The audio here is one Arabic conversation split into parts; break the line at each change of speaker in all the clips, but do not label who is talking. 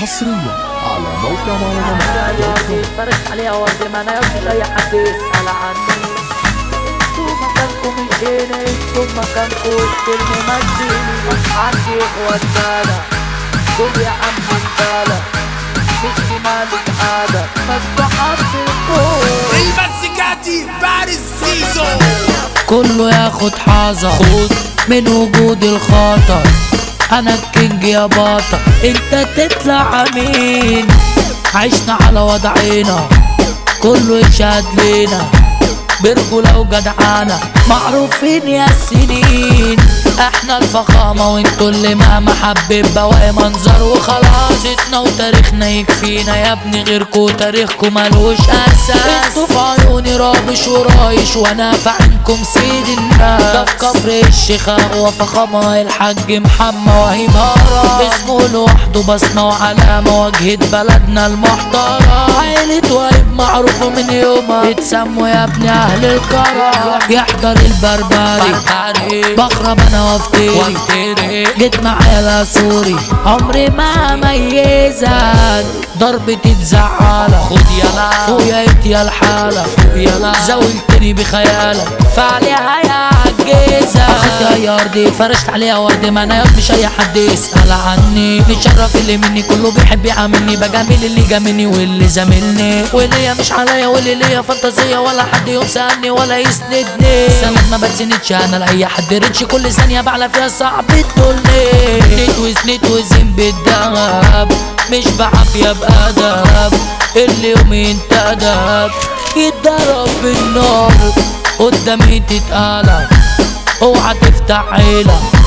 حصريا على موقع مهرجانات
عيالي فرشت عليها ورد ما أنا اي حد يسأل عني أنتوا مكانكم مش هنا أنتوا مكانكم وسط الممثلين عندي اخوات سادة دول يا عم البلد مش شمالك عادة بس حطيتكم
المزيكاتي فارس زيزو
كله ياخد حذر خد من وجود الخطر أنا الكينج يا بطل أنت تطلع مين عشنا على وضعنا كله يشهد لينا. برجولة وجدعانة معروفين يا السنين إحنا الفخامة وإنتوا اللي مهما حبيب بواقي منظر وخلاص. إتنا وتاريخنا يكفينا يا ابني. غيركوا تاريخكوا ملوش أساس. إنتوا في عيوني رابش ورايش وأنا في عينكم سيد الناس. ده في كفر الشيخ اقوى فخامة الحاج محمد وهيب هرم اسمه لوحده بصمة وعلامة واجهة بلدنا المحترم. عيلة وهيب معروفة من يومها. اتسموا يا ابني أهل الكرم يحضر البربري. بخرب أنا وافتري جيت معايا سوري. عمري ما ميزك. ضربتي تزعلك. خد يلا خويا يا الحالة. يلا زاولتني بخيالك فعليها يا عجيزة اخدت يا ارضي فرشت عليها ورد ما أنا مش اي حد يسأل عني متشرف اللي مني كله بيحب يعاملني. بجامل اللي جاملني واللي زاملني؟ واللي مش عليا واللي ليا فانتازية ولا حد يوم سألني ولا يسندني. سند ما بتسندش أنا لأي حد ريتش كل ثانية بعلى فيها صعب تقولي نتوز نتوزن بالدهب. مش بعافية بأدب. اللي يومين تدب يتضرب بالنار. قدامي تتقلب اوعى تفتح عيلة.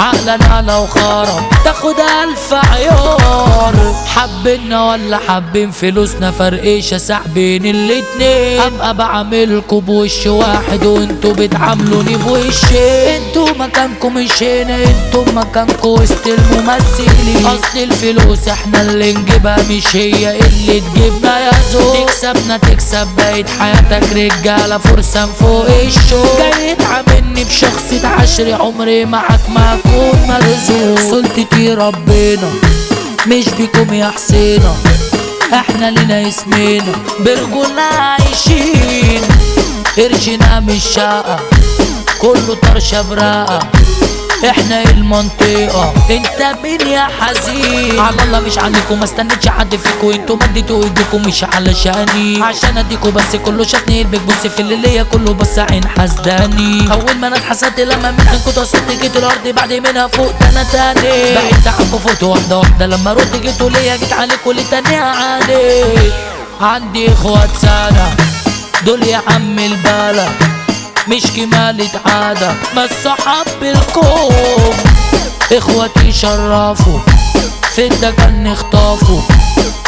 عقلنا لو خرب تاخد ألف عيار. حبنا ولا حابين فلوسنا فرقيشة سحبين الاتنين. أبقى بعملكوا بوش واحد وانتوا بتعاملوني بوشين أنتوا مكانكم مش هنا أنتوا مكانكوا وسط الممثلين. أصل الفلوس إحنا اللي نجيبها مش هي اللي تجيبنا يا زوج. تكسبنا تكسب بقيت حياتك رجالة فرصة فوق الشوق. جاي تعاملني بشخصية عشري عمري معاك ما اكون مرزوق سلطتي ربنا مش بيكم يا حسينا إحنا لنا اسمنا برجولنا عايشين. قرشنا مش شقة كله طرشة براءة إحنا المنطقة. انت مين يا حزين. على الله مش عليكم ما استنيتش حد فيكم. أنتوا مديتوا ايديكم مش علشاني عشان اديكوا بس كله شافني قلبك بص في اللي ليا كله بص عين حسداني اول ما أنا اتحسدت لما من عينكوا تصدت جيت الأرض بعد منها فوق أنا تاني. بعدت عنكوا فوت واحدة واحدة. لما رد جيتوا ليا جيت عليكوا اللي تاني عادي. عندي اخوات سنة دول يا عم البلد مش عادة ما الصحاب بالكوم اخواتي شرفوا في الدكن اخطفوا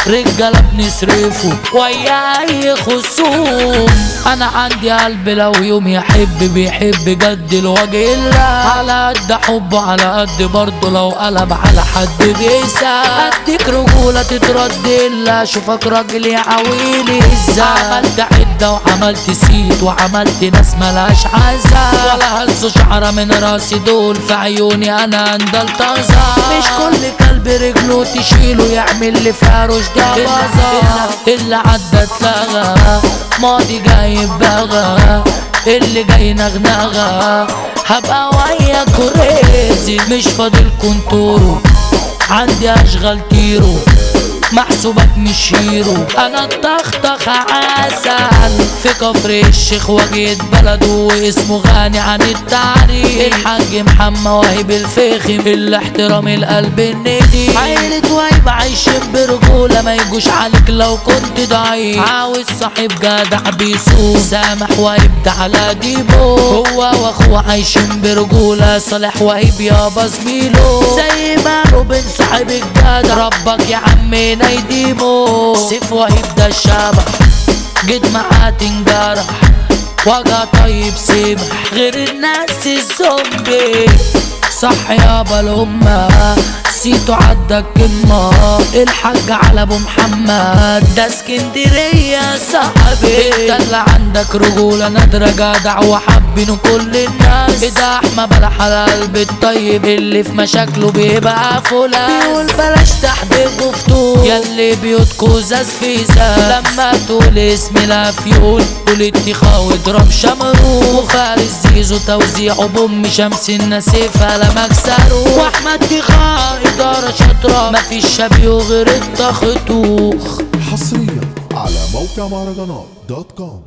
رجالة بنصرفه ويا اي خصوم. أنا عندي قلب لو يوم يحب بيحب جد الوجه الله على قد حبه على قد برضه لو قلب على حد بيسأل أديك رجولة تترد إلا. اشوفك راجل يا عويلي إزاي عملت عدة وعملت سيت وعملت ناس ملهاش عزة ولا هزوا شعرة من راسي دول في عيوني أنا اندلطزة. مش كل كلب رجله تشيله يعمل لي فيها رشد بازا. اللي عدى اتلغى ماضي جاي بغى اللي جاي نغنغة هبقى وياك كريزي مش فاضل كنتورو عندي أشغال تيرو محسوبك مش هيرو أنا الطخطخ عسل في كفر الشيخ وجيت بلده واسمه غني عن التعريف. الحاج محمد وهيب الفخم الاحترام القلب الندي. عيلة وهيب عايشين برجولة ما يجوش عليك لو كنت ضعيف. عاوز صاحب جدع بيسوق. سامح وهيب ده على ديبو. هو وأخوه عايشين برجولة. صالح وهيب يابا زميله زي ما روبن صاحب الجدع ربك يا عمي نايديمو سيف وهيب ده الشبح جيت معاه تنجرح وجع طيب سمح غير الناس الزومبي. صح يابا الأمة سيتو عدى الكلمة الحاج على أبو محمد. ده اسكندرية صاحبي. انت اللي عندك رجولة. نادرة جدع وحابينه كل الناس ده احمى بلح على قلب الطيب اللي في مشاكله بيبقى فولاس بيقول بلاش تحبيب وفتور ياللي بيوتكو زاز فيزا لما تقول اسم الأفيول قول اتخا واضرب شمرو وفارس زيزو توزيعه بأم شمس النسيف على مكسره وأحمد تخا اداره شاطره مفيش شبيه غير التخطوخ.
حصريا على موقع مهرجانات دوت كوم.